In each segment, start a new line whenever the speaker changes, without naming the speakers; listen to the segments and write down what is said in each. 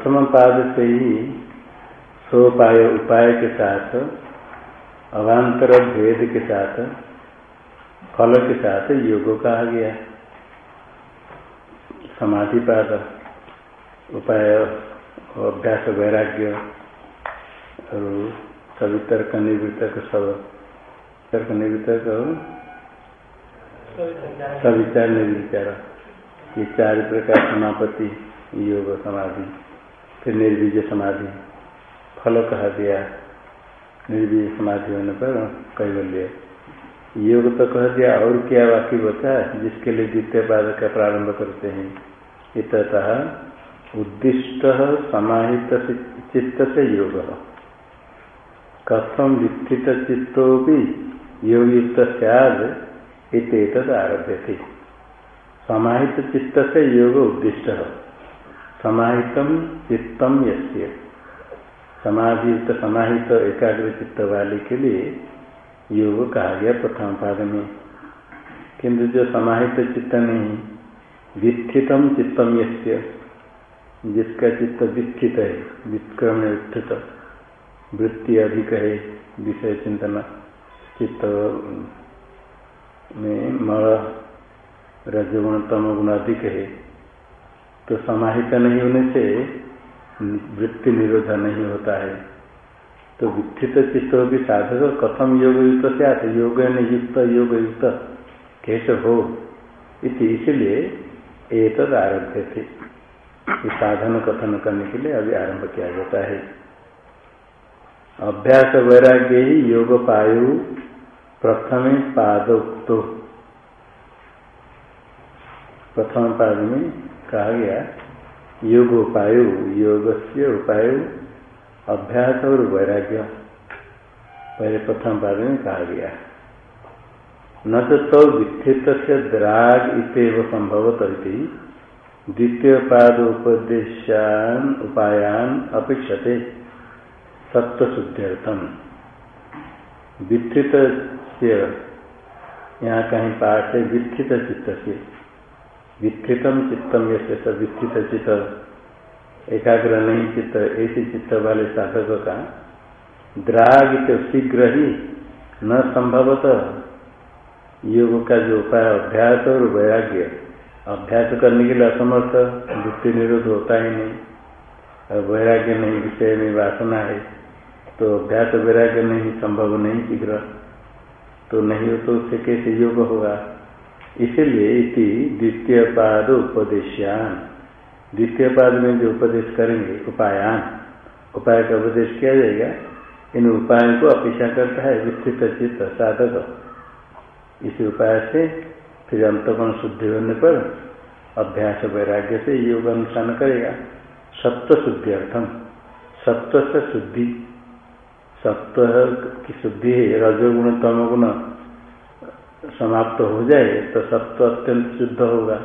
प्रथम पाद से ही सोपाय उपाय के साथ अवान्तर भेद के साथ, फल के साथ योग कहा गया। समाधि पाद उपाय अभ्यास वैराग्य और सभी तर्क निर्वृतक सब तर्क निर्वृतक सविचार निर्विचार ये चार प्रकार समापति योग, समाधि। फिर निर्वीज समाधि। फल कहा दिया। निर्वीज समाधि होने पर कैवल्य योग तो कह दिया, और क्या बाकी बता जिसके लिए द्वितीय पाद का प्रारंभ करते हैं? इतः उद्दिष्ट समाहित चित्त से योग। कथम विस्थित चित्तो भी योग युक्त सद आरभ्य थे समाहित चित्त से योग उद्दिष्ट। समाहित चित्तम यस्य। समाधियुक्त समाहित एकाग्र चित्त वाले के लिए योग कहा गया प्रथम पाद में। किंतु जो समाहित चित्त नहीं, विस्थितम चित्तम यस्य, जिसका चित्त विस्थित है विक्रम उत्थित वृत्ति अधिक है, विषय चिंतन, चित्त में मल, रजगुण तम गुण अधिक है। तो समाहित नहीं होने से वृत्ति निरोध नहीं होता है। तो वित्थित चित्त भी साधक, कथम योग युक्त से आते योग युक्त योग युक्त कैसे हो इसलिए एक आरभ्य थे साधन कथन करने के लिए अभी आरंभ किया जाता है। अभ्यास वैराग्य ही योग पायु प्रथम पादोक्तो। प्रथम पाद में कहा गया योग उपायु योग से उपायु अभ्यास और वैराग्य। पहले प्रथम पाद में कहा गया न तो, तो विस्थित से द्राग इतव संभव करती द्वितीय पाद उपदेशान उपायान अपेक्षते सत्व शुद्ध्यर्थम वित्थित से यहाँ कहीं पाठ है वित्थित चित्त से वित्थितम चित्तम ये सब वित्थित चित्त एकाग्र नहीं चित्त ऐसी चित्त वाले साधक। का द्राग तो शीघ्र ही न संभवत योग का जो उपाय अभ्यास और वैराग्य। अभ्यास करने के लिए असमर्थ वृत्ति निरोध होता ही नहीं। और वैराग्य नहीं विषय में वासना है तो अभ्यास वैराग्य नहीं, संभव नहीं शीघ्र। तो नहीं हो तो उससे कैसे योग होगा? इसलिए इति द्वितीय पाद उपदेश्यान। द्वितीय पाद में जो उपदेश करेंगे, उपायान। उपाय का उपदेश किया जाएगा। इन उपायों को अपेक्षा करता है विस्तृत चित्त साधक। इसी उपाय से फिर अंतगुण शुद्धि होने पर अभ्यास वैराग्य से योग अनुष्ठान करेगा। सत्व शुद्धि अर्थम सत्व से शुद्धि। सत्व की शुद्धि है, रजोगुण, तमगुण। समाप्त हो जाए तो सत्व अत्यंत शुद्ध होगा।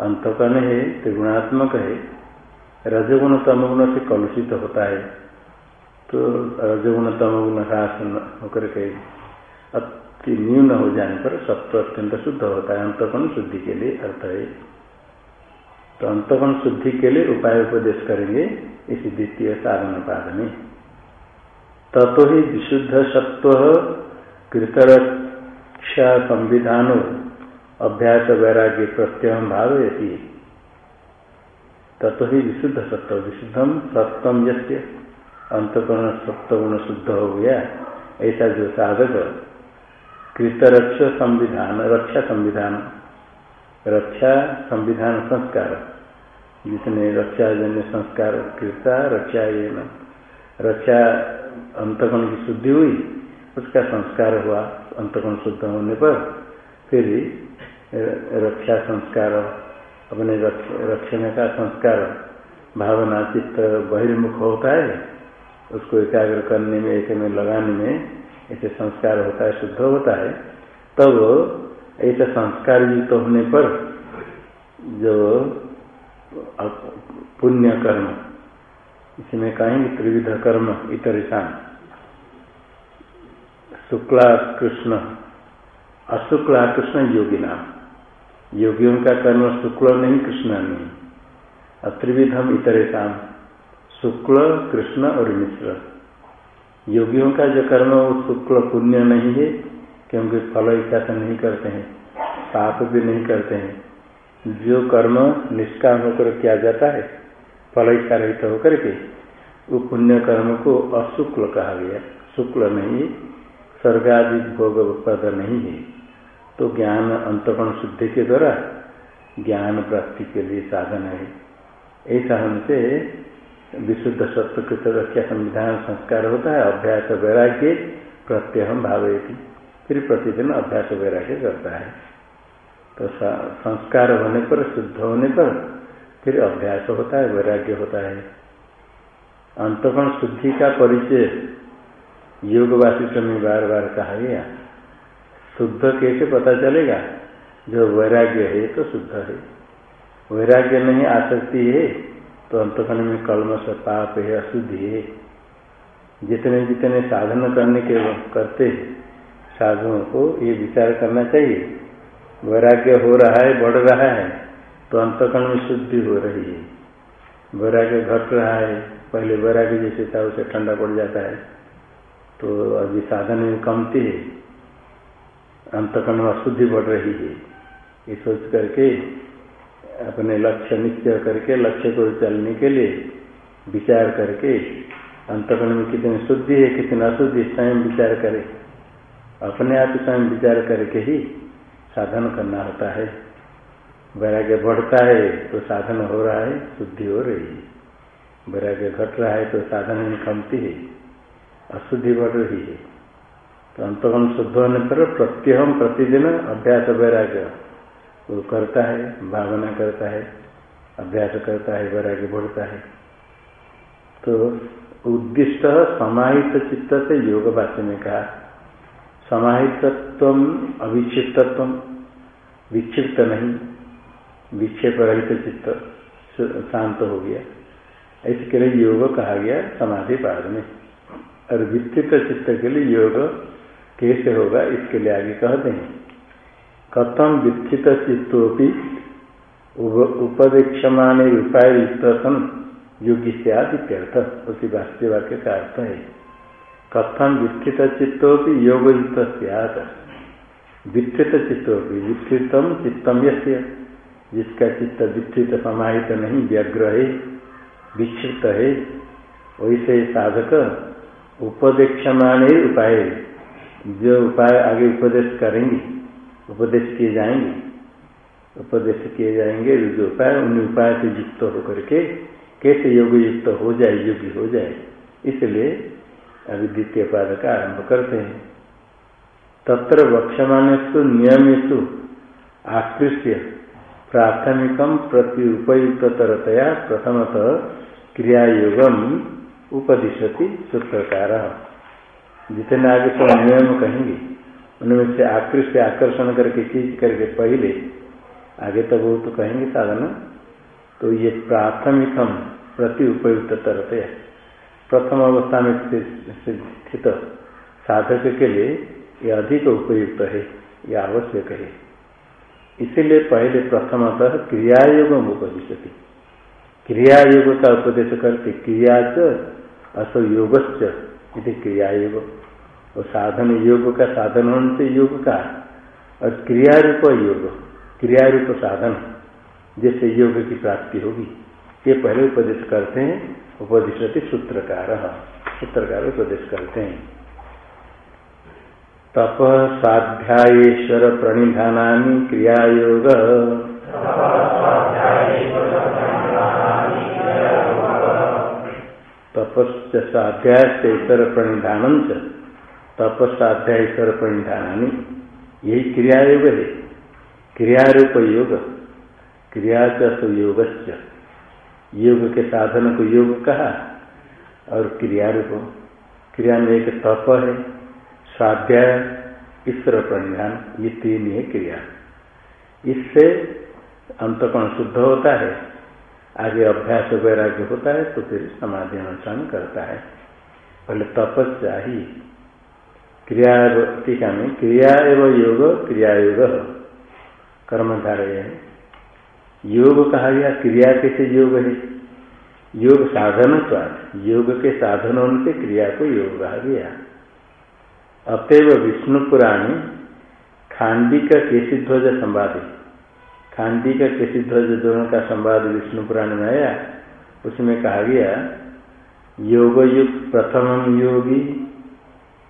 अंतकन है, त्रिगुणात्मक है। रजगुण तमगुण से कलुषित होता है। तो रजगुण तमगुण ह्रास होकर के अति न्यून हो जाने पर सत्व अत्यंत शुद्ध होता है। अंतकन शुद्धि के लिए अर्थ है। तो अंतकन शुद्धि के लिए उपाय उपदेश करेंगे इसी द्वितीय साधन पाद में। ततो ही विशुद्ध सत्व कृतरक्षा संविधान अभ्यास वैराग्य प्रत्यय भाव यति ततो ही विशुद्ध सत्व विशुद्धम सत्वम यस्य अंतकरण सत्वगुण शुद्ध हो गया ऐसा जो साधक कृतरक्ष संविधान, रक्षा संविधान रक्षा संविधान संस्कार जिसने रक्षा जन्य संस्कार कृता रक्षा ये रक्षा अंतगुण की शुद्धि हुई, उसका संस्कार हुआ। अंतगुण शुद्ध होने पर फिर रक्षा संस्कार, अपने रक्षण का संस्कार, भावना, चित्त बहिर्मुख होता है, उसको एकाग्र करने में, एक में लगाने में ऐसे संस्कार होता है, शुद्ध होता है, तब ऐसा संस्कार युक्त तो होने पर जो पुण्य कर्म, इसमें कहेंगे त्रिविध कर्म इतरिशान शुक्ला कृष्ण अशुक्ला कृष्ण योगी नाम योगियों का कर्म शुक्ल नहीं, कृष्ण नहीं। और इतरे इतरेशान शुक्ल, कृष्ण और मिश्र। योगियों का जो कर्म वो शुक्ल पुण्य नहीं है, क्योंकि फल इच्छा नहीं करते हैं, पाप भी नहीं करते हैं। जो कर्म निष्काम होकर किया जाता है, फल इच्छा रहित होकर के, वो पुण्य कर्म को अशुक्ल कहा गया शुक्ल नहीं स्वर्ग आदि भोग पद नहीं है तो ज्ञान अंतगुण शुद्धि के द्वारा ज्ञान प्राप्ति के लिए साधन है। ऐसा हमसे विशुद्ध सत्व के क्या संविधान संस्कार होता है? अभ्यास वैराग्य प्रत्यहम भावयती। फिर प्रतिदिन अभ्यास वैराग्य करता है। तो संस्कार होने पर, शुद्ध होने पर फिर अभ्यास होता है, वैराग्य होता है। अंतगुण शुद्धि का परिचय योग में बार बार कहा गया शुद्ध कैसे पता चलेगा? जो वैराग्य है तो शुद्ध है। वैराग्य नहीं, आसक्ति है तो अंतकण में कलम से पाप है, अशुद्धि है। जितने जितने साधन करने के करते साधुओं को ये विचार करना चाहिए। वैराग्य हो रहा है, बढ़ रहा है तो अंतकण में शुद्धि हो रही है। वैराग्य घट रहा है, पहले वैराग्य जैसे था, उसे ठंडा पड़ जाता है। तो अभी साधन में कमती है। अंतकण में अशुद्धि बढ़ रही है। ये सोच करके, अपने लक्ष्य निश्चय करके, लक्ष्य को चलने के लिए विचार करके अंतकण में कितनी शुद्धि है, कितनी अशुद्धि स्वयं विचार करे। अपने आप स्वयं विचार करके ही साधन करना होता है। वैराग्य बढ़ता है तो साधन हो रहा है, शुद्धि हो रही है। वैराग्य घट रहा है तो साधन में कमती है। अशुद्धि बढ़ रही है। तो अंतगम शुद्ध होने पर प्रत्यहम प्रतिदिन अभ्यास वैराग्य। वो करता है, भावना करता है, अभ्यास करता है, वैराग्य बढ़ता है। तो उद्दिष्ट समाहित चित्त से योग वाक्य में कहा समाहितत्व अविक्षिप्तत्व विक्षिप्त नहीं, विक्षेप रहित चित्त शांत हो गया। इसके लिए योग कहा गया समाधि पाद में। और विस्तृत चित्त के लिए योग कैसे होगा, इसके लिए आगे कहते हैं। कथम विक्षित चित्तोपि उपदेक्षमाने उपाय सन योगी से आदि उसी वास्तव वाक्य का अर्थ है। कथम विस्तृत चित्तो की योग युक्त सियात विस्तृत चित्तो की विस्तृतम चित्तम यस्य, जिसका चित्त विस्तृत समाहित नहीं, व्यग्र है, विक्षिप्त है, वैसे साधक उपदेक्षमान उपाय। जो उपाय आगे उपदेश करेंगे, उपदेश किए जाएँगे, उपदेश किए जाएँगे, जो उपाय, उन उपाय से युक्त होकर के कैसे योग युक्त हो जाए, योगी हो जाए, इसलिए अभी द्वितीय पाद का आरंभ करते हैं। तत्र वक्षमाणु नियमेशु आकृष्य प्राथमिकम प्रति उपयुक्तरतया प्रथमतः क्रियायोगम उपदिशति सूत्रकार। जितने आगे तो नियम कहेंगे, उनमें से आकृष्ट आकर्षण करके चीज़ करके पहले, आगे तो वो तो कहेंगे साधन। तो ये प्राथमिकम प्रति उपयुक्त तरतया प्रथम अवस्था में स्थित साधक के लिए यह अधिक उपयुक्त है यह आवश्यक है। इसीलिए पहले प्रथमतः क्रियायोग उपदिशति। क्रियायोग का उपदेश करते, क्रिया असो योगश्च क्रिया क्रियायोग और साधन योग का साधन होने से योग का और क्रिया रूप योग क्रिया रूप साधन जैसे योग की प्राप्ति होगी। ये पहले उपदेश करते हैं, उपदिशति सूत्रकार। सूत्रकार उपदेश करते हैं। तप साध्यायेश्वर प्रणिधाना क्रियायोग तपस् साध्यायश्वर प्रणिधान तपस्साध्यायेश्वर प्रणिधानी यही क्रियायोग है। क्रियारूप योग क्रिया च योग के साधन को योग कहा? और क्रिया रूप क्रिया में एक तप है। स्वाध्याय ईश्वर परिधान ये तीन है क्रिया। इससे अंतकोण शुद्ध होता है। आगे अभ्यास वैराग्य होता है तो फिर समाधि अनुष्ठान करता है। पहले तपस्या ही क्रिया टीका में क्रिया एवं योग, क्रिया योग। कर्मधारय है। योग कहा गया, क्रिया कैसे योग है? योग साधन स्वाद योग के साधन उनके क्रिया को योग कहा गया। अतएव विष्णु पुराण खांडी का केसी ध्वज संवाद। खांडी का केसी ध्वज दोनों का संवाद विष्णु पुराण में आया, उसमें कहा गया योग युक्त प्रथम योगी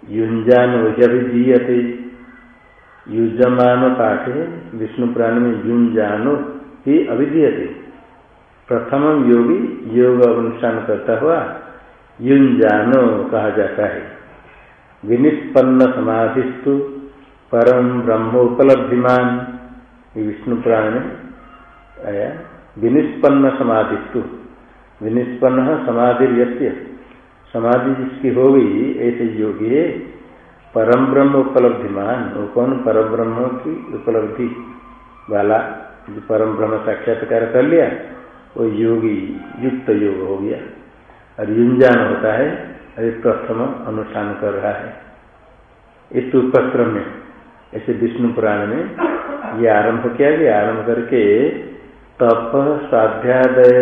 युंजान वजभिजीयते युजमान पाठ विष्णु पुराण में युंजानो ही अभिधीयते। प्रथम योगी, योग अनुष्ठान करता हुआ युंजानो कहा जाता है। विनिष्पन्न समाधिस्तु परम ब्रह्मोपलब्धिमान। विष्णु पुराण आया विनिष्पन्न समाधिस्तु विनिष्पन्न समाधि समाधि जिसकी हो गई ऐसे योगी परम ब्रह्म उपलब्धिमान वो कौन परम ब्रह्म की उपलब्धि वाला जो परम ब्रह्म साक्षात्कार कर लिया वो योगी युक्त योग हो गया और युंजान होता है अरे प्रथम अनुष्ठान कर रहा है इस उपक्रम में ऐसे विष्णु पुराण में ये आरंभ किया गया। आरंभ करके तप स्वाध्यादय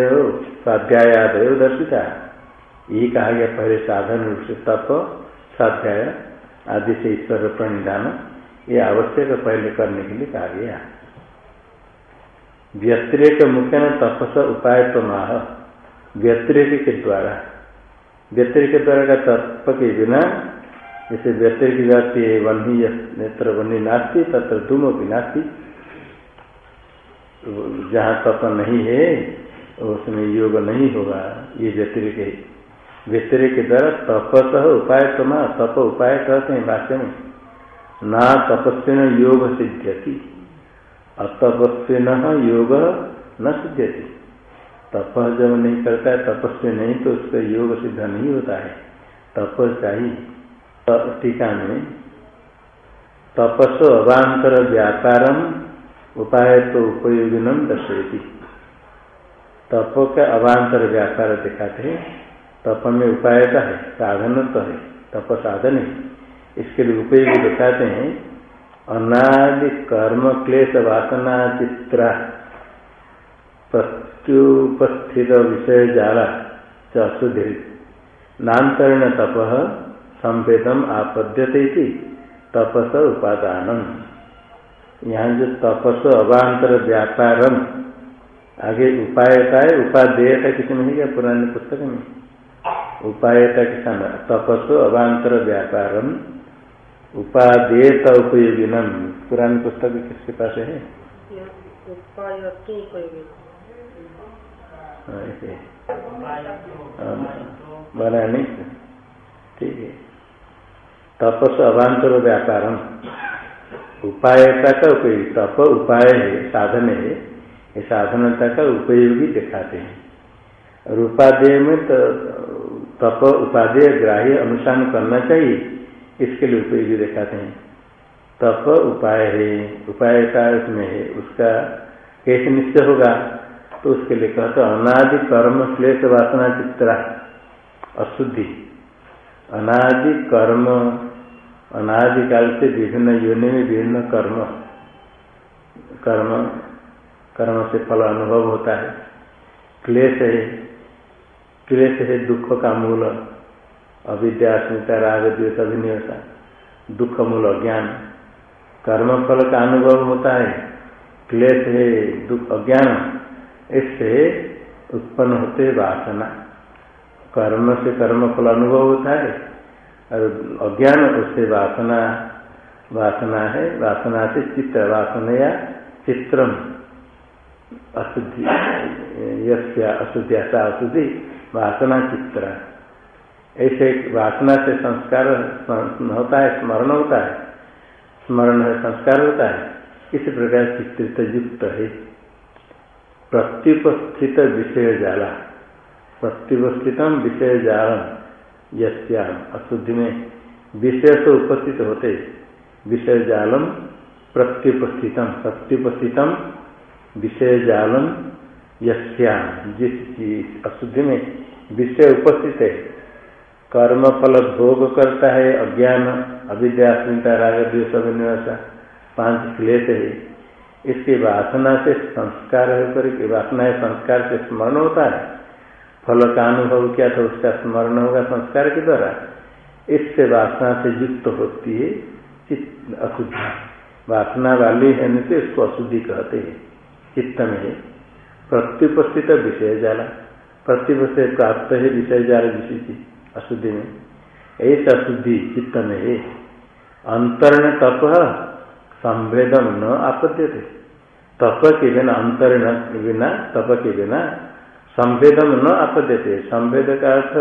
स्वाध्यायादय दर्शिता। यही कहा गया पहले साधन रूप से तप, स्वाध्याय आदि से ईश्वर प्रणिधान ये आवश्यक पहले करने के लिए कहा गया। व्यतिरेक मुख्य न तपस उपाय तो माह व्यतिरेक के द्वारा। व्यतिरिक द्वारा का तप के बिना जैसे व्यतिरिक जाती है नेत्र वन्नी नास्ती, तत्र धूम भी नास्ती। जहाँ तप नहीं है, उसमें योग नहीं होगा। ये व्यतिरिक है। व्यतिरिक के द्वारा उपाय तो तप उपाय कहते हैं भाष्य में। ना तपस्या योग सिद्ध्यति, अतपस्विन योग न सिद्ध्यति। तप जब नहीं करता है, तपस्वी नहीं तो उसका योग सिद्ध नहीं होता है। तप चाहिए। टीका में तपस अवान्तर व्यापारम उपाय तो उपयोगिनम दर्शयती। तप का अवान्तर व्यापार दिखाते हैं तप में उपाय का है साधन तो है तप साधन है। इसके लिए उपयोगी दिखाते हैं, अनादि कर्म क्लेश वासना चित्र, प्रत्युपस्थित विषय जाला चुधि नातरण तप संवेदम आपद्यते तपस उपादान यहाँ जो तपस अवान्तर व्यापारम आगे उपायता है उपादेयता किसी में है पुराने पुस्तक में? उपायता किसान तपस अवान्तर व्यापारम उपादेत उपयोगिनम। पुरानी पुस्तक किसके पास है? बना नहीं। ठीक है। तपस अभांतर व्यापारम उपायता का उपयोग, तप उपाय है, साधन है साधनता का उपयोगी दिखाते हैं। और में तो तप उपादेय ग्राह्य अनुष्ठान करना चाहिए, इसके लिए उपयोगी दिखाते हैं। तप उपाय है, उपाय का उसमें है, उसका कैसे निश्चय होगा तो उसके लिए कहते अनादि कर्म क्लेश वासना चित्रा, अशुद्धि। अनादि कर्म अनादि काल से विभिन्न योनि में विभिन्न कर्म कर्म कर्म से फल अनुभव होता है। क्लेश है क्लेश है दुख का मूल अविद्यास्मिता राग, द्वेष अभिनिवेशा दुख मूल अज्ञान कर्म फल का अनुभव होता है, क्लेश है दुख, अज्ञान। इससे उत्पन्न होते वासना। कर्म से कर्म फल अनुभव होता है और अज्ञान उससे वासना वासना है, वासना से चित्त वासना या चित्रम अशुद्धि यश्या अशुद्धिया अशुद्धि वासना चित्र ऐसे वासना से संस्कार होता है, स्मरण होता है। स्मरण है, संस्कार होता है। इस प्रकार चित्रित युक्त है। प्रत्युपस्थित विषय जाला। प्रत्युपस्थितम विषय जालम। यश्याम अशुद्धि में विषय तो उपस्थित होते। विषय जालम, प्रत्युपस्थितम प्रत्युपस्थितम विषय जालम यश्याम जिस अशुद्धि में विषय उपस्थित है। कर्म फल भोग करता है, अज्ञान अविद्यास्मिता राग, द्वेष अभिनिवासा पाँच क्लेश है। इसकी वासना से संस्कार होकर वासना संस्कार से स्मरण होता है। फल का अनुभव किया तो उसका स्मरण होगा, संस्कार के द्वारा। इससे वासना से युक्त होती है चित्त अशुद्धि। वासना वाली है से इसको अशुद्धि कहते हैं। चित्त में प्रत्युपस्थित विषय जाला। प्रत्युपस्थित प्राप्त है विषय जाल विषय अशुद्धि में। ऐसा अशुद्धि चित्त में है। अंतरण तप संवेदम न आपत्ति थे तप के बिना, अंतरण बिना, तप के बिना संवेदम न थे संवेद का अर्थ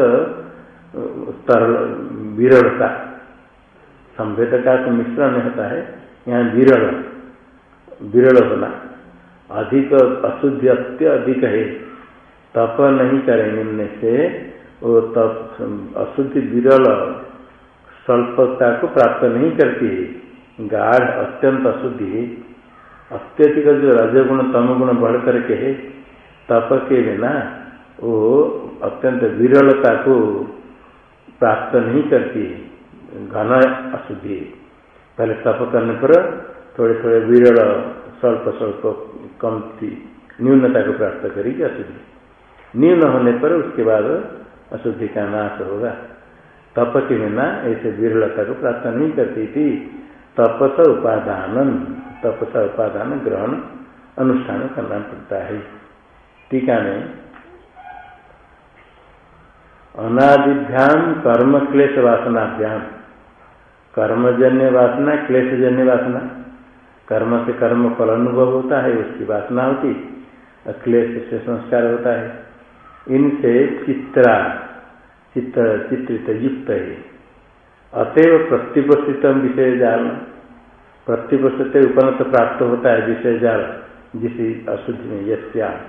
तरल विरलता। संवेद का अर्थ मिश्रण होता है, यहाँ विरल विरल होना। अधिक अशुद्धि अत्य अधिक है, तप नहीं करें करेंगे से, वो तप, अशुद्धि विरल, स्वल्पता को प्राप्त नहीं करती है। गाढ़, अत्यंत अशुद्धि है। अत्यधिक जो रजगुण, तमगुण बढ़ करके है तप के बिना वो अत्यंत विरलता को प्राप्त नहीं करती घन अशुद्धि पहले तप करने पर थोड़े थोड़े विरल स्वल्प स्वल्प कम थी। न्यूनता को प्राप्त करेगी अशुद्धि। न्यून होने पर उसके बाद अशुद्धि का नाश होगा। तप के बिना ऐसे विरलता को प्राप्त नहीं करती थी। तपस उपादान तपस उपादान ग्रहण, अनुष्ठान करना पड़ता है। टीका में अनादिभ्याम कर्म, क्लेश वासनाभ्याम कर्मजन्य वासना, क्लेशजन्य वासना। कर्म से कर्म फल अनुभव होता है, उसकी वासना होती क्लेश से संस्कार होता है। इनसे चित्रा चित्र चित्रित युक्त है। अतएव प्रतिपस्थित विषय जाल। प्रतिपस्थित उपनत प्राप्त होता है विषय जाल, जिस अशुद्धि में यस्या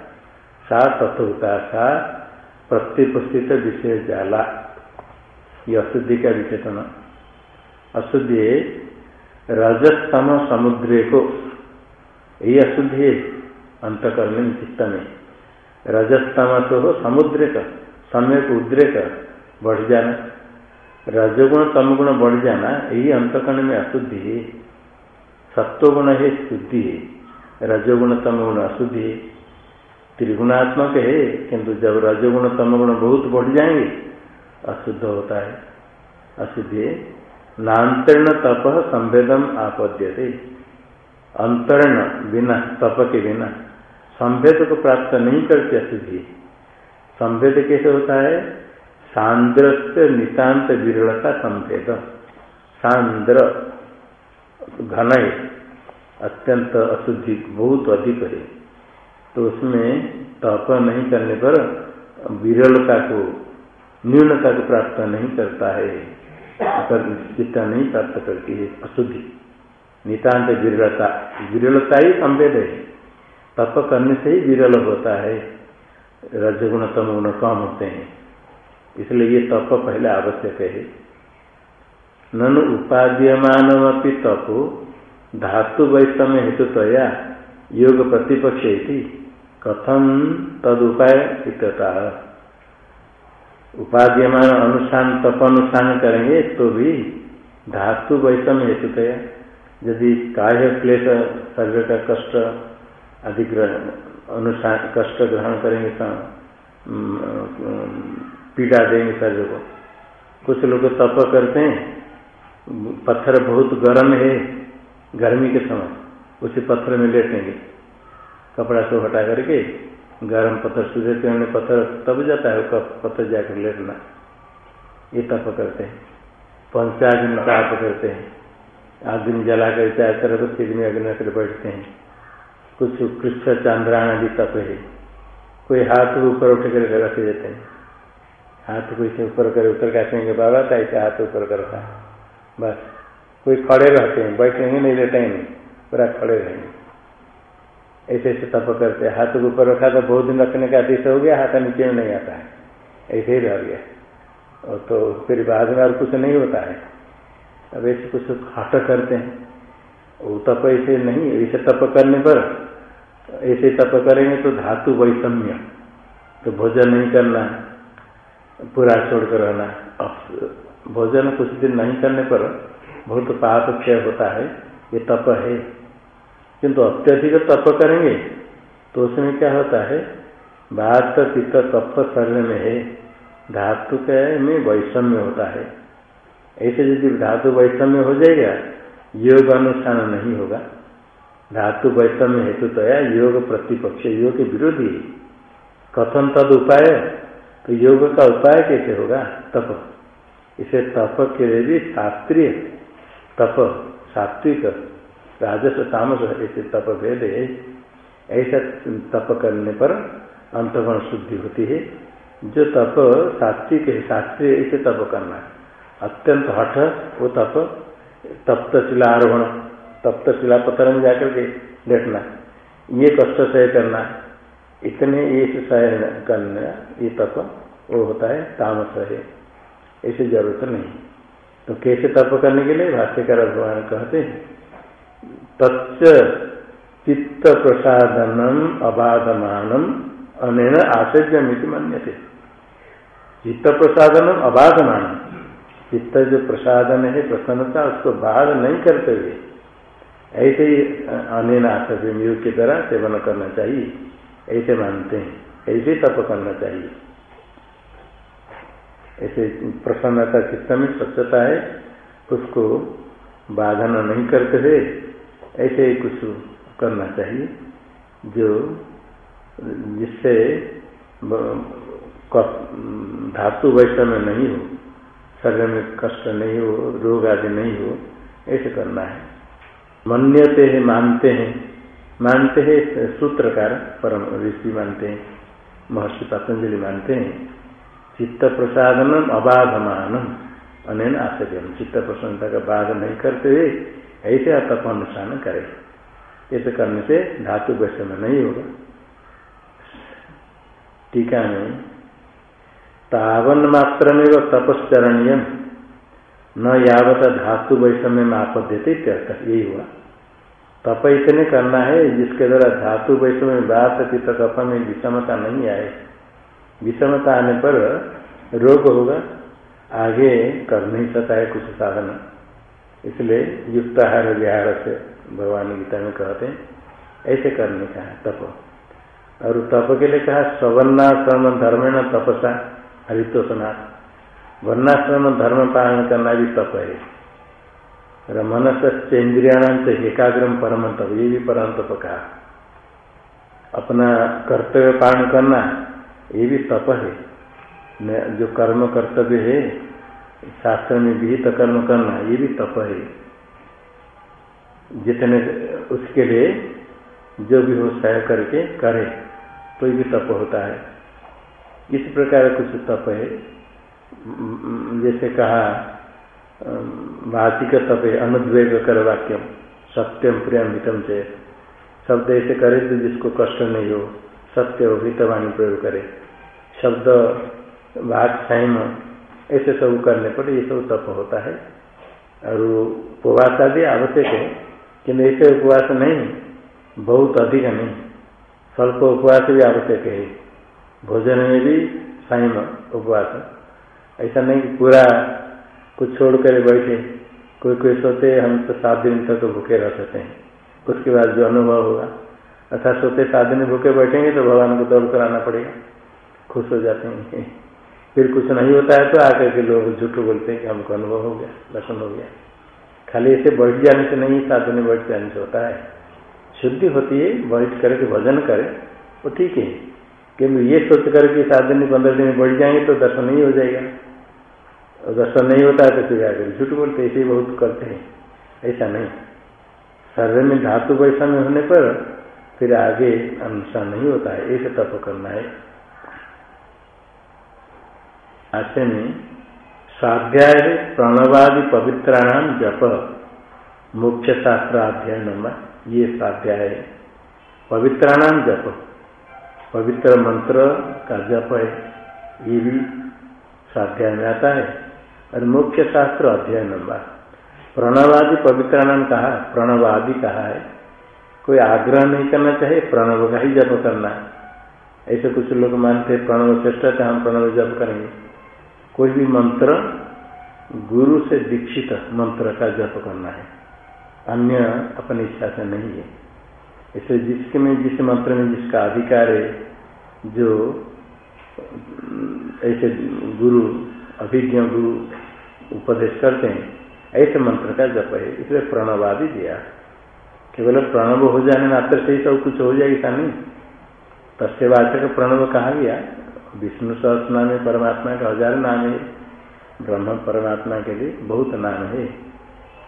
सा तत्वता सा प्रतिपस्थित विषय जाला। ये अशुद्धि का विशेषण अशुद्धि रजस्तम समुद्र को यही अशुद्धि है, अंतकरण चित्त में रजस्तम तो हो समुद्र का सम्यक उद्रेक, बढ़ जाना। रजगुण तमगुण बढ़ जाना यही अंतकरण में अशुद्धि है। सत्वगुण है, शुद्धि है। रजोगुण तमगुण अशुद्धि है। त्रिगुणात्मक है, किंतु जब रजोगुण, तमगुण बहुत बढ़ जाएँगे, अशुद्ध होता है। अशुद्धि नान्तरण तप संवेदम आपद्यते। अंतरण बिना, तप के बिना। संवेद को प्राप्त नहीं करते अशुद्धि संवेद कैसे होता है? सांद्र से नितांत विरलता संभेद सांद्र घन अत्यंत अशुद्धि, बहुत अधिक है। तो उसमें तप नहीं करने पर विरलता को, न्यूनता को प्राप्त नहीं करता है। चित्ता नहीं प्राप्त करती है, अशुद्धि। नितान्त विरलता। विरलता ही संवेद है। तप करने से ही विरल होता है। रजगुण तम गुण कम होते हैं। इसलिए ये तप पहले आवश्यक है। ननु उपाद्यमान तप, धातु वैषम्य हेतु तया योग प्रतिपक्ष कथम तद उपाय इतता उपाद्यमान अनुष्ठान तप अनुष्ठान करेंगे तो भी धातु वैषम्य हेतु तया यदि कार्य, क्लेश शरीर का कष्ट अधिक अनुष्ठान, कष्ट ग्रहण करेंगे तो पीड़ा देंगे शरीर को। कुछ लोग तप करते हैं, पत्थर बहुत गर्म है, गर्मी के समय। उसी पत्थर में लेटेंगे। कपड़ा से हटा करके गर्म पत्थर सूर्य के पत्थर, तब जाता है पत्थर जाकर लेटना। ये तप करते हैं पंचाग्नि ताप करते हैं। अग्नि जला कर चार तरफ़ सिर में अग्नि कर बैठते हैं। कुछ कृष्ण चांद्राण भी तप है कोई हाथ ऊपर उठ कर रख देते हैं। हाथ को इसे ऊपर करे उत्तर का कहेंगे बाबा था ऐसे हाथ ऊपर करता है। बस। कोई खड़े रहते हैं, बैठेंगे नहीं नहीं। पूरा खड़े रहेंगे। ऐसे ऐसे तप करते हाथ को ऊपर रखा तो बहुत दिन रखने का आदेश हो गया, हाथ नीचे में नहीं आता है। ऐसे ही रह गया। और तो फिर बाद में और कुछ नहीं होता है। अब ऐसे कुछ हट करते हैं। वो तप ऐसे नहीं, ऐसे तप करने पर ऐसे तप करेंगे तो धातु वैषम्य। तो भोजन नहीं करना पूरा छोड़कर रहना भोजन कुछ दिन नहीं करने पर बहुत पाप क्षय होता है। ये तप है। किंतु अत्यधिक तप करेंगे तो उसमें क्या होता है? बात चित्त तत्व शरीर में है, धातु के में वैषम्य होता है। ऐसे यदि धातु वैषम्य हो जाएगा, योग अनुष्ठान नहीं होगा। धातु वैषम्य हेतु तो है योग प्रतिपक्ष, योग के विरोधी कथन तद उपाय? तो योग का उपाय कैसे होगा? तप। इसे तप के लिए भी शास्त्रीय तप सात्विक राजस तामस ऐसे तप भेद है ऐसा तप करने पर अंतगुण शुद्धि होती है। जो तप सात्विक है, शास्त्रीय ऐसे तप करना अत्यंत हठ वो तप तप्त शिला आरोहण तप्त शिला पत्थर में जाकर के लेटना ये कष्ट सह करना इतने ये सह करना, ये तप, वो होता है तामस है। ऐसी ज़रूरत नहीं। तो कैसे तप करने के लिए भाष्यकार भगवान कहते हैं तच्च चित्त प्रसादनम अबाधमानम अनेन आश्चर्यमित मन्य थे चित्त प्रसादनम अबाधमान चित्त जो प्रसादन है, प्रसन्नता, उसको बाध नहीं करते हुए। ऐसे ही अनेन आश्चर्य योग की तरह सेवन करना चाहिए। ऐसे मानते हैं। ऐसे तप करना चाहिए। ऐसे प्रसन्नता चित्त में स्वच्छता है, उसको बाधना नहीं करते हुए ऐसे कुछ करना चाहिए, जो जिससे धातु वैषम्य नहीं हो, शरीर में कष्ट नहीं हो, रोग आदि नहीं हो, ऐसे करना है। मन्यते हैं, मानते हैं। मानते हैं सूत्रकार परम ऋषि मानते हैं, महर्षि पतंजलि मानते हैं। चित्त प्रसादनम अबाधमानम, अनैन आश्चर्य चित्त प्रसन्नता का बाध नहीं करते हुए ऐसे तप अनुष्ठान करे। ऐसे करने से धातु में नहीं होगा। टीका में तावन मात्र में वह तपस्रणीय न यावत धातु वैषम्य में आपद्यते यही हुआ। तप इतने करना है जिसके द्वारा धातु वैषम्य में चित्त तप में विषमता नहीं आए। विषमता आने पर रोग होगा। आगे कर नहीं सकता है, कुछ साधन। इसलिए युक्त आहार विहार से भगवान गीता में कहते हैं ऐसे करने का है, तप। और तप के लिए कहा सवर्णाश्रम न तपसा हरितोषना वर्णाश्रम धर्म पालन करना भी तप है। मनस चेन्द्रियाणाम से एकाग्रम परम तप, ये भी परम तप कहा। अपना कर्तव्य पालन करना, ये भी तप है। जो कर्म कर्तव्य है शास्त्र में विहित कर्म करना, ये भी तप है। जितने उसके लिए जो भी हो सह करके करे तो ये भी तप होता है। इस प्रकार कुछ तप है। जैसे कहा वाचिक तप है, अनुद्वेग कर वाक्यम, सत्यम प्रियम हितम से। शब्द ऐसे करे तो जिसको कष्ट नहीं हो, सत्य हो हितवाणी प्रयोग करे। शब्द वाक संयम ऐसे सब करने पर ये सब तप होता है। और उपवास आदि आवश्यक है किन्तु ऐसे उपवास नहीं, बहुत अधिक नहीं। स्वल्प उपवास भी आवश्यक है। भोजन में भी संयम उपवास। ऐसा नहीं कि पूरा कुछ छोड़ कर बैठे, कोई कोई सोते, हम तो सात दिन तक तो भूखे रह सकते हैं। उसके बाद जो अनुभव होगा, अर्थात सोते सात दिन भूखे बैठेंगे तो भगवान को दौड़ कर आना पड़ेगा। खुश हो जाते हैं। फिर कुछ नहीं होता है तो आकर के लोग झूठ बोलते हैं कि हमको अनुभव हो गया दर्शन हो गया। खाली ऐसे बैठ जाने से नहीं साधन बैठ जाने से होता है। शुद्धि होती है बैठ करके भजन करे, वो ठीक है। क्योंकि ये सोच कर के सात दिन पंद्रह दिन बढ़ जाएँगे तो दर्शन नहीं हो जाएगा। और दर्शन नहीं होता है तो फिर आकर झूठ बोलते ऐसे बहुत करते हैं। ऐसा नहीं। शरीर में धातु वैषम्य होने पर फिर आगे अनुसार नहीं होता है, ऐसे तप करना है। आशय में स्वाध्याय प्रणवादि पवित्राणाम जप मुख्य शास्त्र अध्याय नंबर, ये स्वाध्याय पवित्राणाम जप, पवित्र मंत्र का जप है, ये भी स्वाध्याय में आता है। और मुख्य शास्त्र अध्याय नंबर, प्रणवादि पवित्राणाम कहा, प्रणवादि कहा है। कोई आग्रह नहीं करना चाहिए प्रणव का ही जप करना ऐसे कुछ लोग मानते प्रणव श्रेष्ठ है हम प्रणव जप करेंगे। कोई भी मंत्र गुरु से दीक्षित मंत्र का जप करना है। अन्य अपनी इच्छा से नहीं है। इसलिए जिसके में, जिस मंत्र में जिसका अधिकार है, जो ऐसे गुरु, अभिज्ञ गुरु उपदेश करते हैं, ऐसे मंत्र का जप है। इसलिए प्रणव आदि दिया। केवल प्रणव हो जाने मात्र से ही सब कुछ हो जाएगा नहीं। तस्वाचक प्रणव कहा गया। विष्णु सहस नाम है परमात्मा का हज़ार नाम है, ब्रह्म परमात्मा के लिए बहुत नाम है।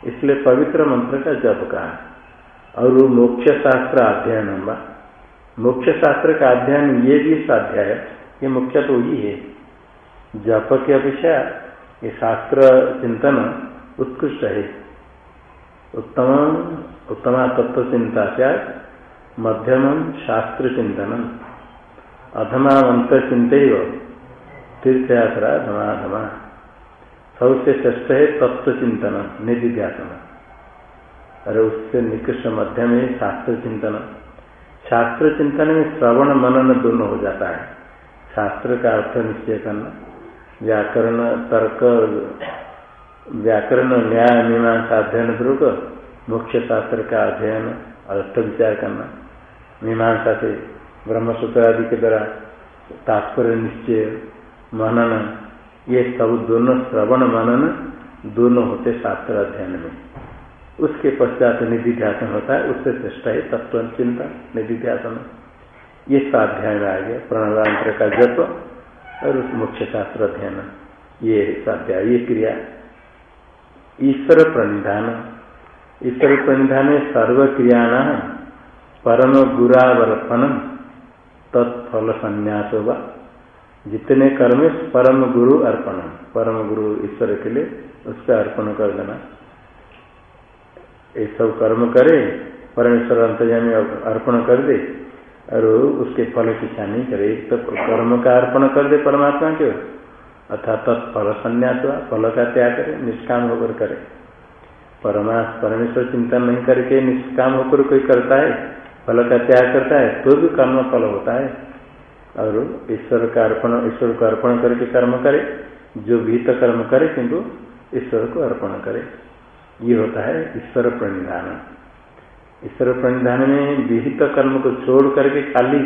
इसलिए पवित्र मंत्र का जप कहा। और मोक्ष शास्त्र अध्ययन होगा मोक्ष शास्त्र का अध्ययन ये भी स्वाध्याय ये मुख्य तो ही है। जप की अपेक्षा ये शास्त्र चिंतन उत्कृष्ट है। उत्तम, उत्तमा तत्व चिंता से मध्यम शास्त्र चिंतन अधमा मंत्र चिंत तीर्थयात्रा धमाधमा सबसे श्रेष्ठ है तत्व चिंतन निधिध्यासन अरे उससे निकृष्ट मध्य में शास्त्र चिंतन। शास्त्र चिंतन में श्रवण मनन दोनों हो जाता है। शास्त्र का अर्थ निश्चय करना। व्याकरण, तर्क, व्याकरण, न्याय, मीमांसा अध्ययन पूर्वक मुख्य शास्त्र का अध्ययन अर्थ विचार करना। मीमांसा से ब्रह्मसूत्र आदि के द्वारा तात्पर्य निश्चय मनन, ये सब दोनों श्रवण मनन, दोनों होते शास्त्र अध्ययन में। उसके पश्चात निधि ध्यान होता है, उससे श्रेष्ठ है तत्व चिंता निधि ध्यान ये स्वाध्याय में आ गया, प्रणवांतर का जप और उस मुख्य शास्त्र अध्ययन। ये स्वाध्याय, ये क्रिया। ईश्वर प्रणिधान। ईश्वर प्रणिधान सर्व क्रिया परम गुरावर्पण तत्फल संन्यास होगा जितने कर्म परम गुरु अर्पण परम गुरु ईश्वर के लिए उसका अर्पण कर देना। ये सब कर्म करे, परमेश्वर अंतर्यामी अर्पण कर दे, और उसके फल की इच्छा नहीं करे। एक तो कर्म का अर्पण कर दे परमात्मा के अर्थात तत्फल संन्यास हुआ फल का त्याग करे, निष्काम होकर करे। परमात्मा परमेश्वर चिंतन नहीं करके निष्काम होकर कोई करता है। फल का त्याग करता है तो भी कर्म फल होता है। और ईश्वर का अर्पण, ईश्वर को अर्पण करके कर्म करे, जो भीत कर्म करे किंतु ईश्वर को अर्पण करे। ये होता है ईश्वर प्रणिधान। ईश्वर प्रणिधान में विहित कर्म को छोड़ करके खाली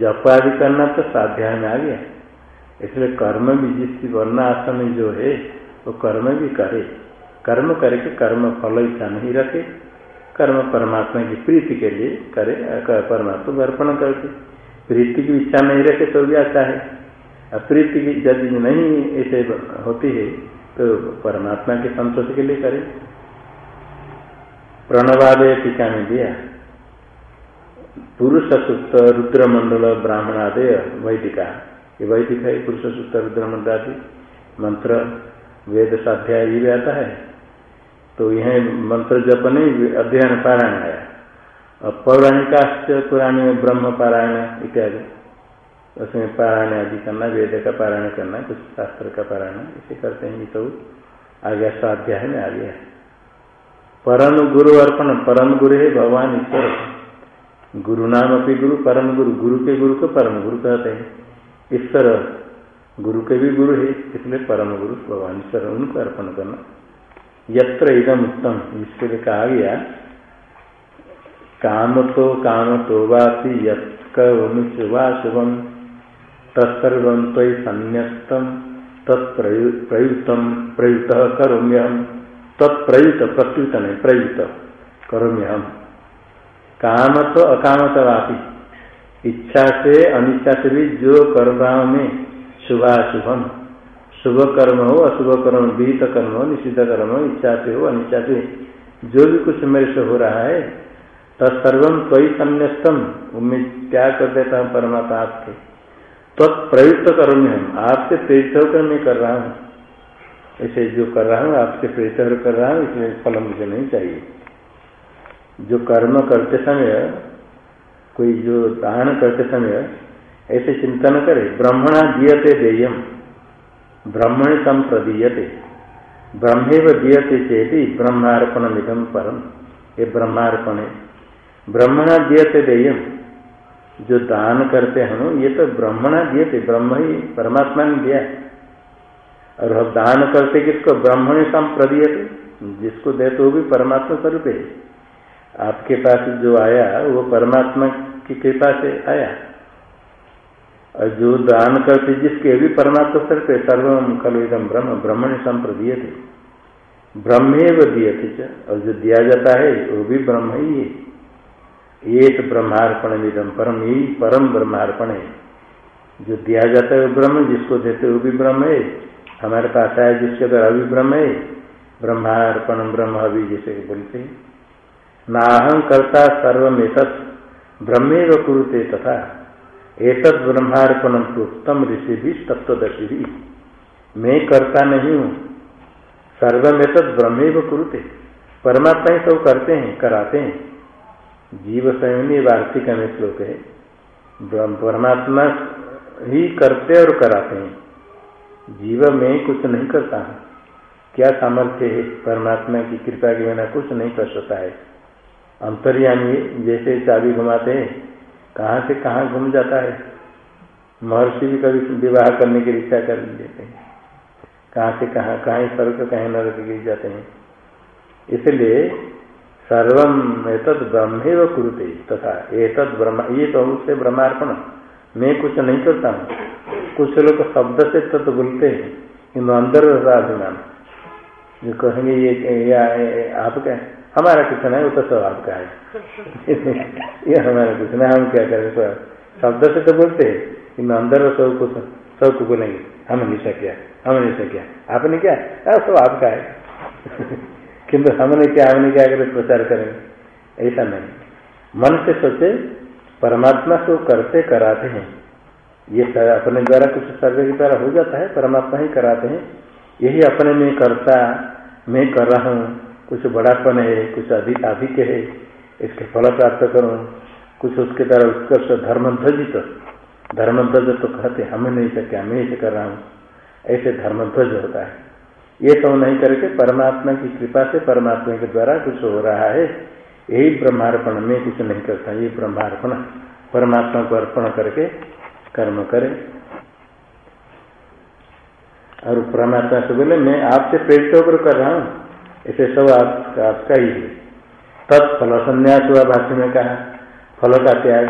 जप आदि करना तो साध्याय में आ गया। इसलिए कर्म भी जिस वर्ण आश्रम जो है, वो कर्म भी करे। कर्म करके कर्म फल इच्छा नहीं रखे। कर्म परमात्मा की प्रीति के लिए करे परमात्मा को अर्पण करके। प्रीति की इच्छा नहीं रखे तो भी अच्छा है। और प्रीति की यदि नहीं ऐसे होती है तो परमात्मा के संतोष के लिए करें। प्रणवादय टीका में दिया। पुरुष सुक्त रुद्रमंडल ब्राह्मणादय वैदिका। ये वैदिक है पुरुष सुक्त रुद्रमंडलादि मंत्र, वेद साध्याय ये भी आता है। तो यह मंत्र जप नहीं अध्ययन पारायण आया और पौराणिकाश्च में ब्रह्म पारायण इत्यादि। उसमें पारायण आदि करना, वेद का पारायण करना, कुछ शास्त्र का पारायण, इसे करते हैं तो आ गया स्वाध्याय में आ गया परम गुरु अर्पण, परम गुरु है भगवान ईश्वर। गुरु नाम अपनी गुरु, परम गुरु गुरु के गुरु को परम गुरु कहते हैं। ईश्वर, गुरु के भी गुरु है, इसलिए परम गुरु भगवान ईश्वर, उनको अर्पण करना। यत्र इदम उत्तम इसके कहा गया काम तो काम तो वासी युवा शुभम तत्सर्व तयि संन्यस्तम तत्प्रयुतम प्रयुक्त करोम्यहम, तत्प्रयुत प्रत्युत नहीं प्रयुत करोम्यहम। काम तो अकाम तो वासी इच्छा से अनिच्छा से भी जो कर्माओं में, शुभाशुभम। शुभ कर्म हो अशुभ कर्म विहित कर्म हो निषिद्ध कर्म हो इच्छा से हो अनिच्छा से जो भी कुछ मेरे से हो रहा है, तत्सर्व त्वयि संन्यस्तम। उम्मीद क्या कर देता हूँ परमात्मा आपके। तत्प्रयुक्त तो करूँगे हम आपसे प्रेरित होकर मैं कर रहा हूँ। ऐसे जो कर रहा हूँ, आपसे प्रेरित होकर कर रहा हूँ इसलिए फल मुझे नहीं चाहिए। जो कर्म करते समय, कोई जो दान करते समय, ऐसे चिंतन करे, ब्रह्मणा दीयते देयम। ब्रह्मण तम प्रदीयते। ब्रह्मेव दीयते चेती ब्रह्मार्पण निधम परम ये ब्रह्मार्पण। है ब्रह्मणा दियते देयम जो दान करते हैं ये तो ब्रह्मणा दिए ब्रह्म ही परमात्मा ने दिया और हम दान करते किसको? ब्रह्मण सम प्रदीयते। जिसको दे तो भी परमात्मा स्वरूप है। आपके पास जो आया, वो परमात्मा की कृपा से आया। जो दान करते, जिसके भी परमात्मा पे सर्वम खल एकदम ब्रह्म, ब्रह्मण संप्रदीय थे ब्रह्म दिए थे और जो दिया जाता है, वो भी ब्रह्म ही है। एक ब्रह्मार्पण विदम परम यही परम ब्रह्मार्पण। है जो दिया जाता है, वो ब्रह्म, जिसको देते वो भी ब्रह्म है। हमारे पास आया, जिसके द्वारा अभी ब्रह्म है। ब्रह्मार्पण ब्रह्म अभी जिसे बोलते हैं। नाहं करता सर्वेत ब्रह्मेव कुरुते तथा। एतद ब्रह्मार्पण उत्तम ऋषि भी तत्वदर्शी भी मैं करता नहीं हूँ। सर्वमेत ब्रह्मेव कुरुते। परमात्मा ही सब करते हैं, कराते हैं। जीव स्वयं ही वार्षिक में श्लोक है परमात्मा ही करते और कराते हैं। जीव में कुछ नहीं करता हूँ। क्या सामर्थ्य है? परमात्मा की कृपा के बिना कुछ नहीं कर सकता है। अंतर्यामी जैसे चाबी घुमाते हैं कहाँ से कहाँ घूम जाता है? महर्षि भी कभी विवाह करने की इच्छा कर लेते हैं। कहाँ से कहाँ कहाँ स्वर्ग कहीं नरक गिर जाते हैं? इसलिए सर्वम एतद ब्रह्म कुरुते तथा एतद ब्रह्म, ये तो उससे ब्रह्मार्पण मैं कुछ नहीं करता हूँ। कुछ लोग शब्द से तत्व तो बोलते हैं किन्तु अंदर अभिमान जो कहेंगे, ये आप आपका हमारा कुछ नहीं, वो तो सब आपका है। ये हमारा कुछ नहीं, हम क्या करें तो शब्द से तो बोलते हैं किन्तु अंदर सब कुछ सबको बोलेंगे। हमने ऐसा किया, हमने ऐसा किया। आपने क्या? सब आपका है। किंतु हमने क्या हमने क्या करे, प्रचार करेंगे। ऐसा नहीं। मन से सोचे, परमात्मा को करते कराते हैं। ये अपने द्वारा कुछ सर्वे के द्वारा हो जाता है, परमात्मा ही कराते हैं। यही अपने में करता, मैं कर रहा हूँ। कुछ बड़ापन है, कुछ अधिक अधिक है, इसके फल प्राप्त करूँ। कुछ उसके द्वारा उत्कर्ष धर्मध्वजित धर्मध्वज तो कहते हमें नहीं सके मैं ऐसे कर रहा हूँ? ऐसे धर्मध्वज होता है। ये तो नहीं करके परमात्मा की कृपा से परमात्मा के द्वारा कुछ हो रहा है। यही ब्रह्मार्पण, में कुछ नहीं करता, ये ब्रह्मार्पण, परमात्मा को अर्पण करके कर्म करे। और परमात्मा से बोले, मैं आपसे प्रेरित होकर कर रहा हूँ। ऐसे सब आपका आपका ही है। तत्फल संन्यास हुआ भाष्य में कहा, फल का त्याग।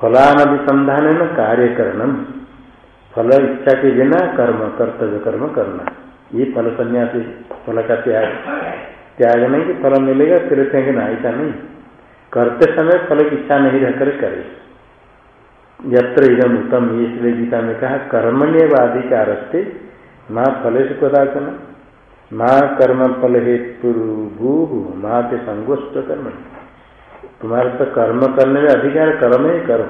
फलान अभिसंधान न कार्य करणम फल इच्छा के बिना कर्म, कर्तव्य कर्म करना। ये फल संन्यासी फल का त्याग। त्याग नहीं कि फल मिलेगा, फिर फेंकना ऐसा नहीं। करते समय फल की इच्छा नहीं रहकर करे। यत्र इधम उत्तम इसलिए गीता में कहा कर्मण्य अधिकार रखते माँ फल से कदाचन। माँ कर्म फल हेतु भू माँ के संगोष्ठ कर्म। तुम्हारे तो कर्म करने में अधिकार, कर्म ही करो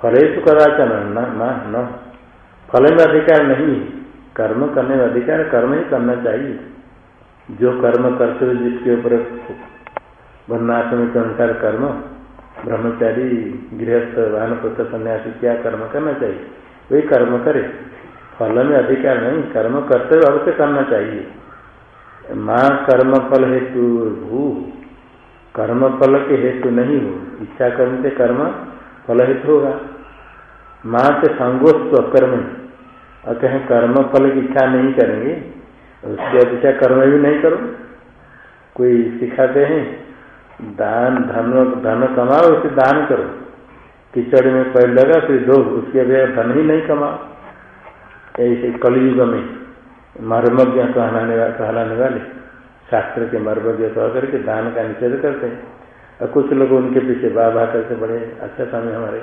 फलेश कदाचन न माँ न। फल में अधिकार नहीं कर्म करने का अधिकार, कर्म ही करना चाहिए। जो कर्म करते हुए जिसके ऊपर वर्णाश्रम के अनुसार कर्म, ब्रह्मचारी, गृहस्थ वाहनपुत्र सन्यासी, क्या कर्म करना चाहिए? वही कर्म करे। फल में अधिकार नहीं, कर्म करते हुए अवश्य करना चाहिए। माँ, कर्म फल हेतु भू। कर्म फल के हेतु नहीं हो। इच्छा करने से कर्म फल हेतु होगा। माँ से संगोस्व कर्म। और कहें कर्म फल की इच्छा नहीं करेंगे, उसकी अपेक्षा कर्म भी नहीं करो। कोई सिखाते हैं, दान, धन धन कमाओ, उसे दान करो। किचड़ में पैर लगा, फिर दो, उसके अपेक्षा धन ही नहीं कमाओ। ऐसे कलयुग में मर्मज्ञ कहलाने कहलाने वाले शास्त्र के मर्मज्ञ कह करके दान का निषेध करते हैं। और कुछ लोग उनके पीछे बाह करके बड़े अच्छा समय हमारे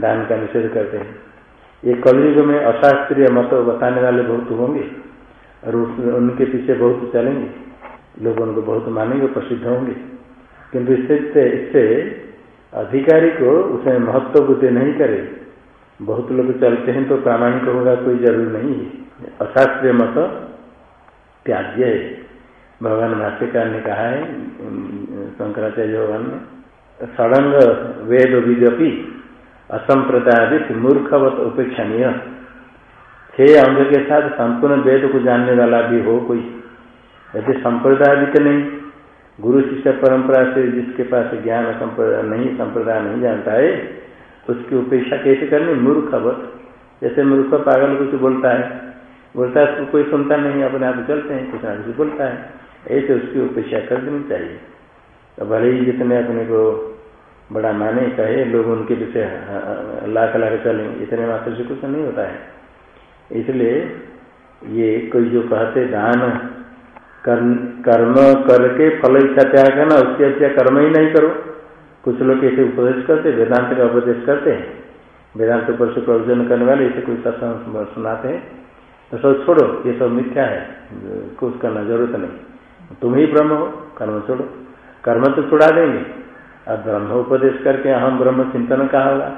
दान का निषेध करते हैं। ये कलयुग में अशास्त्रीय मत बताने वाले बहुत होंगे और उनके पीछे बहुत चलेंगे। लोग उनको बहुत मानेंगे, प्रसिद्ध होंगे। किंतु इससे इससे अधिकारी को उसमें महत्व बुद्धि नहीं करे। बहुत लोग चलते हैं तो प्रामाणिक होगा, कोई ज़रूर नहीं है। अशास्त्रीय मत त्याज्य है। भगवान भाष्यकार ने कहा है शंकराचार्य भगवान ने, सड़ंग वेद विदपी असंप्रदायित मूर्खवत उपेक्षणीय। छह अंग के साथ संपूर्ण वेद को जानने वाला भी हो कोई। यदि संप्रदायित नहीं, गुरु शिष्य परंपरा से जिसके पास ज्ञान संप्रदाय नहीं संप्रदाय नहीं जानता है उसकी उपेक्षा कैसे करनी? मूर्खवत जैसे मूर्ख पागल कुछ बोलता है बोलता है, उसको कोई सुनता नहीं, अपने आप चलते हैं, कुछ ना कुछ बोलता है। ऐसे उसकी उपेक्षा कर देनी चाहिए। तो भले ही जितने अपने को बड़ा माने, कहे, लोग उनके विषय लाख लाख चलेंगे इतने मात्र से कुछ नहीं होता है। इसलिए ये कोई जो कहते दान, कर्म करके फल इच्छा त्याग करना, उसकी अच्छा कर्म ही नहीं करो। कुछ लोग ऐसे उपदेश करते, वेदांत का उपदेश करते हैं। वेदांत ऊपर से प्रवचन करने वाले ऐसे कोई सत्संग सुनाते हैं। तो सब छोड़ो, ये सब मिथ्या है। कुछ करना ज़रूरत नहीं। तुम ही ब्रह्म हो, कर्म छोड़ो। कर्म तो छुड़ा देंगे। अब ब्रह्म उपदेश करके हम ब्रह्म चिंतन कहा होगा?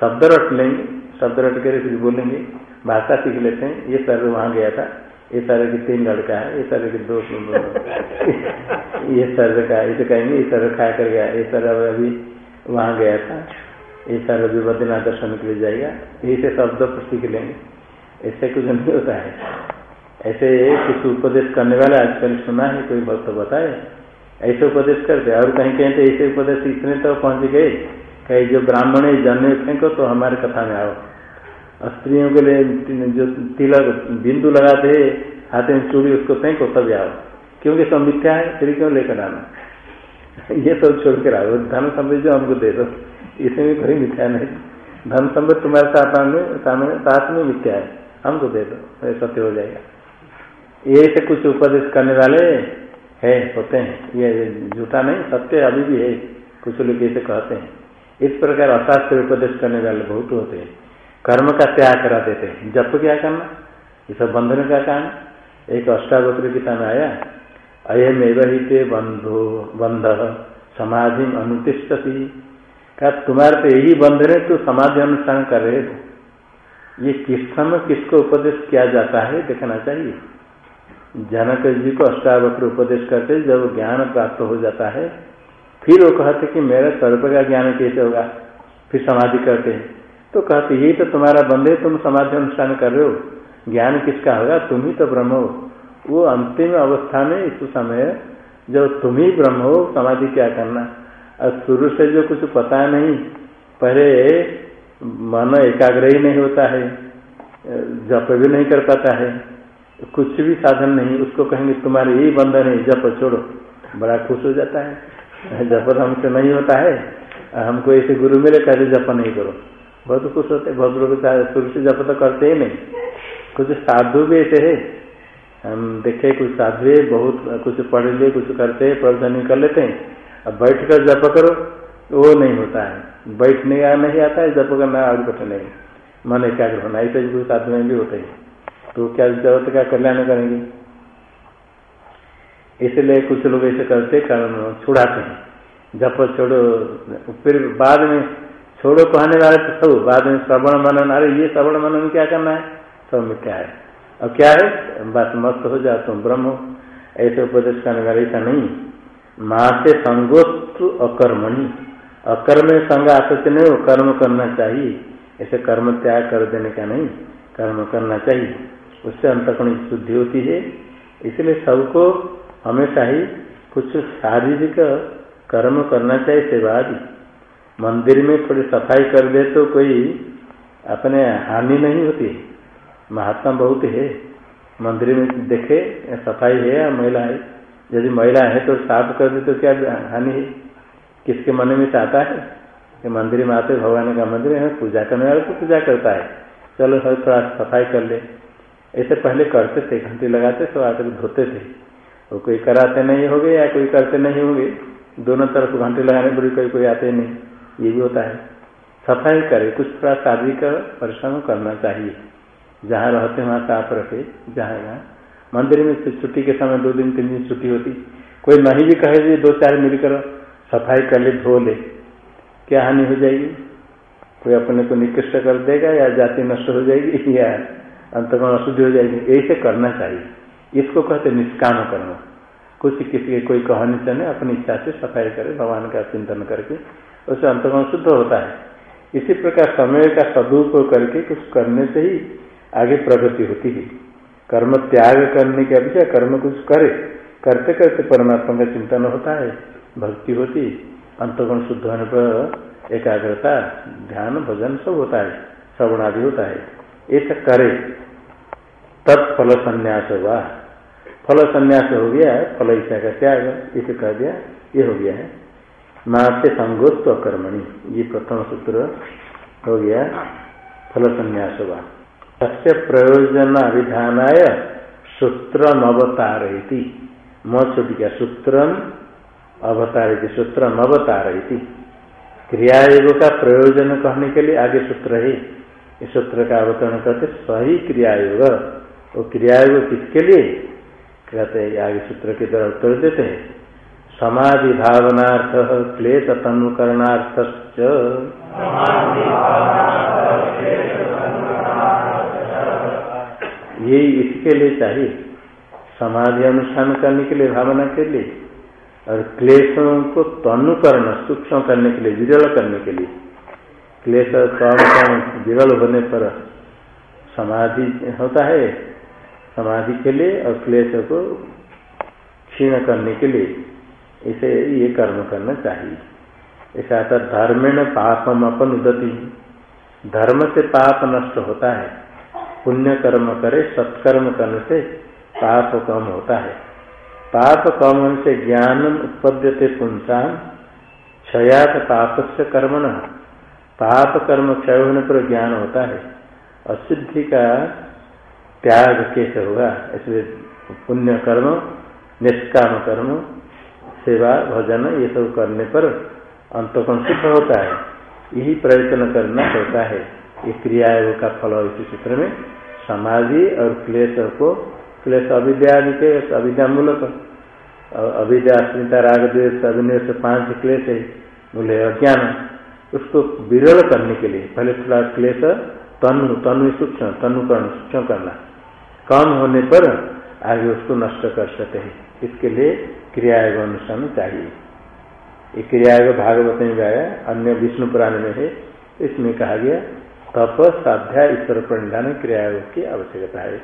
शब्द रट लेंगे। शब्द रट कर कुछ बोलेंगे भाषा सीख लेते हैं। ये सर्व वहाँ गया था। ये सर की तीन लड़का है ये सर के दो ये सर का ये तो कहेंगे ये सर खा कर गया ये सर अभी वहाँ गया था। ये सर अभी बद्रीनाथ दर्शन के लिए जाएगा। इसे शब्द पर सीख लेंगे। ऐसे कुछ नहीं होता है। ऐसे कुछ उपदेश करने वाले आजकल सुना है, कोई भक्त बताए। ऐसे उपदेश करते और कहीं कहीं तो ऐसे उपदेश इतने तो पहुँच गए, कहीं जो ब्राह्मण है जन्म फेंको तो हमारे कथा में आओ। स्त्रियों के लिए जो तिलक, बिंदु लगाते हैं, हाथ में चूड़ी, उसको फेंको तब आओ क्योंकि सब मिथ्या है, फिर क्यों लेकर आना? ये सब छोड़ कर आओ। धन संपत्ति जो हमको दे दो, इसमें कोई मिथ्या नहीं। धन संपत्ति तुम्हारे साथ में, सामने, साथ में मिथ्या है, हमको दे दो सत्य हो जाएगा। ये से कुछ उपदेश करने वाले है, होते हैं। ये झूठा नहीं, सत्य अभी भी है, कुछ लोग ऐसे कहते हैं। इस प्रकार अशास्त्र उपदेश करने वाले बहुत होते हैं। कर्म का त्याग करा देते हैं। जप क्या करना? ये सब बंधन का काम एक अष्टावक्र गीता में आया। अयम एवं बंधो, बंध समाधि अनुतिष्ठती। क्या तुम्हारे तो यही बंधन है तो समाधि अनुष्ठान कर रहे थे ये किस समय किसको उपदेश किया जाता है, देखना चाहिए। जनक जी को अष्टावक्र उपदेश करते जब ज्ञान प्राप्त हो जाता है, फिर वो कहते कि मेरा सर्व का ज्ञान कैसे होगा? फिर समाधि करते हैं। तो कहते यही तो तुम्हारा बंदे तुम समाधि अनुष्ठान कर रहे हो। ज्ञान किसका होगा? तुम ही तो ब्रह्म हो। वो अंतिम अवस्था में, इस समय, जब तुम ही ब्रह्म हो, समाधि क्या करना? और शुरू से जो कुछ पता नहीं, पहले मन एकाग्र ही नहीं होता है, जप भी नहीं कर पाता है, कुछ भी साधन नहीं, उसको कहेंगे, तुम्हारे यही बंधन है, जप छोड़ो। बड़ा खुश हो जाता है। जप हमसे नहीं होता है। हमको ऐसे गुरु मिले कहते जप नहीं करो। बहुत खुश होते, बहुत लोग शुरू से जप तो करते ही नहीं। कुछ साधु भी ऐसे है। हम देखे कुछ साधु है, बहुत कुछ पढ़ लिए कुछ करते हैं, प्रवचन कर लेते हैं। अब बैठ कर जप करो, वो नहीं होता है। बैठने का नहीं आता है, जप करना और कुछ नहीं। मन एकाग्र होना ऐसे कुछ साधु में भी होते हैं। तो क्या जगत का कल्याण करेंगे? इसलिए कुछ लोग ऐसे करते कारण छुड़ाते हैं। जप छोड़ो, फिर बाद में छोड़ो कहने वाले तो सब बाद में श्रवण मनन, अरे ये श्रवण मनन क्या करना है? सब मिथ्या है? और क्या है? बस मस्त हो जाओ, तुम ब्रह्म ऐसे उपदेश करने वाले ऐसा नहीं। माँ से संगोस्तु अकर्मणि। अकर्म संग आसक्ति नहीं हो, कर्म करना चाहिए। ऐसे कर्म त्याग कर देने का नहीं, कर्म करना चाहिए। उससे अंतकण शुद्धि होती है। इसलिए सबको हमेशा ही कुछ शारीरिक कर्म करना चाहिए, सेवा आदि। मंदिर में थोड़ी सफ़ाई कर दे तो कोई अपने हानि नहीं होती। महात्मा बहुत है। मंदिर में देखे, सफ़ाई है या महिला है। यदि महिला है तो साफ़ कर दे तो क्या हानि है? किसके मन में चाहता है? कि मंदिर में आते भगवान का मंदिर है, पूजा करने वाले तो पूजा करता है। चलो सर, थोड़ा सफ़ाई कर ले। ऐसे पहले करते थे, घंटी लगाते तो आकर धोते थे। वो कोई कराते नहीं होंगे या कोई करते नहीं होंगे। दोनों तरफ़ घंटी लगाने बुरी कोई कोई आते नहीं। ये भी होता है। सफ़ाई करे, कुछ थोड़ा शारीरिक परिश्रम करना चाहिए। जहाँ रहते वहाँ साफ़ रखे, जहाँ जहाँ मंदिर में छुट्टी के समय दो दिन, तीन दिन छुट्टी होती। कोई नहीं भी कहे दो चार मिलकर सफ़ाई कर ले, धो ले। क्या हानि हो जाएगी? कोई अपने को निकृष्ट कर देगा या जाति नष्ट हो जाएगी या अंत अंतगुण अशुद्धि हो जाएगी? ऐसे करना चाहिए। इसको कहते निष्काम करना कुछ किसी के कोई कहने चले अपनी इच्छा से सफ़ाई करे, भगवान का चिंतन करके। उससे अंतगुण शुद्ध होता है। इसी प्रकार समय का सदुपयोग करके कुछ करने से ही आगे प्रगति होती है। कर्म त्याग करने के अपेक्षा कर्म कुछ करे, करते करते परमात्मा का चिंतन होता है, भक्ति होती अंतगुण शुद्ध होने पर एकाग्रता, ध्यान, भजन सब होता है, श्रवण आदि होता है। ऐसा करे तत्फल संन्यास हुआ। फल संन्यास हो गया, फल इच्छा का त्याग, इसे कह दिया, ये हो गया है। माते संगोत्व कर्मणि, ये प्रथम सूत्र हो गया फल संन्यास हुआ। प्रयोजन अभिधानाय सूत्रम अवतार म छुट गया सूत्रम अवतार सूत्रम अवतार क्रियायोग का प्रयोजन कहने के लिए आगे सूत्र है। इस सूत्र का अवतरण करते सही क्रियायोग वो क्रियायोग किसके लिए? कहते हैं, आगे सूत्र के द्वारा उत्तर देते हैं। समाधि भावनार्थ क्लेश तनुकरणार्थ ये इसके लिए चाहिए। समाधि अनुष्ठान करने के लिए, भावना के लिए, और क्लेशों को तनुकरण सूक्ष्म करने के लिए, विरल करने के लिए। क्लेश विरल होने पर समाधि होता है, समाधि के लिए और क्लेश को क्षीण करने के लिए। इसे ये कर्म करना चाहिए। ऐसा आता धर्मेण पापम अपन उदति धर्म से पाप नष्ट होता है। पुण्य कर्म करे, सत्कर्म करने से पाप कम होता है। पाप कम से ज्ञान उत्पद्यते पुंसान, क्षयात पाप से कर्म न पाप कर्म क्षय होने पर ज्ञान होता है। असिद्धि का त्याग कैसे होगा? इसलिए पुण्य कर्म, निष्काम कर्म सेवा, भजन, ये सब करने पर अंतकोण सिद्ध होता है। यही प्रयत्न करना होता है। ये क्रिया का फल इसी सूत्र में समाधि और क्लेश को, क्लेश अविद्या के अविद्या मूलक अविद्या अस्मिता राग द्वेश अभिनय पाँच क्लेश है, मूल्य अज्ञान उसको विरल करने के लिए। पहले थोड़ा क्लेश, तनु तनु सूक्ष्म तनुकरण सूक्ष्म करना। कम होने पर आगे उसको नष्ट कर सकते हैं। इसके लिए क्रियायोग अनुष्ठान चाहिए। ये क्रियायोग भागवत में आया, अन्य विष्णु पुराण में है, इसमें कहा गया तप साध्या ईश्वर प्रणिधान क्रियायोग की आवश्यकता है।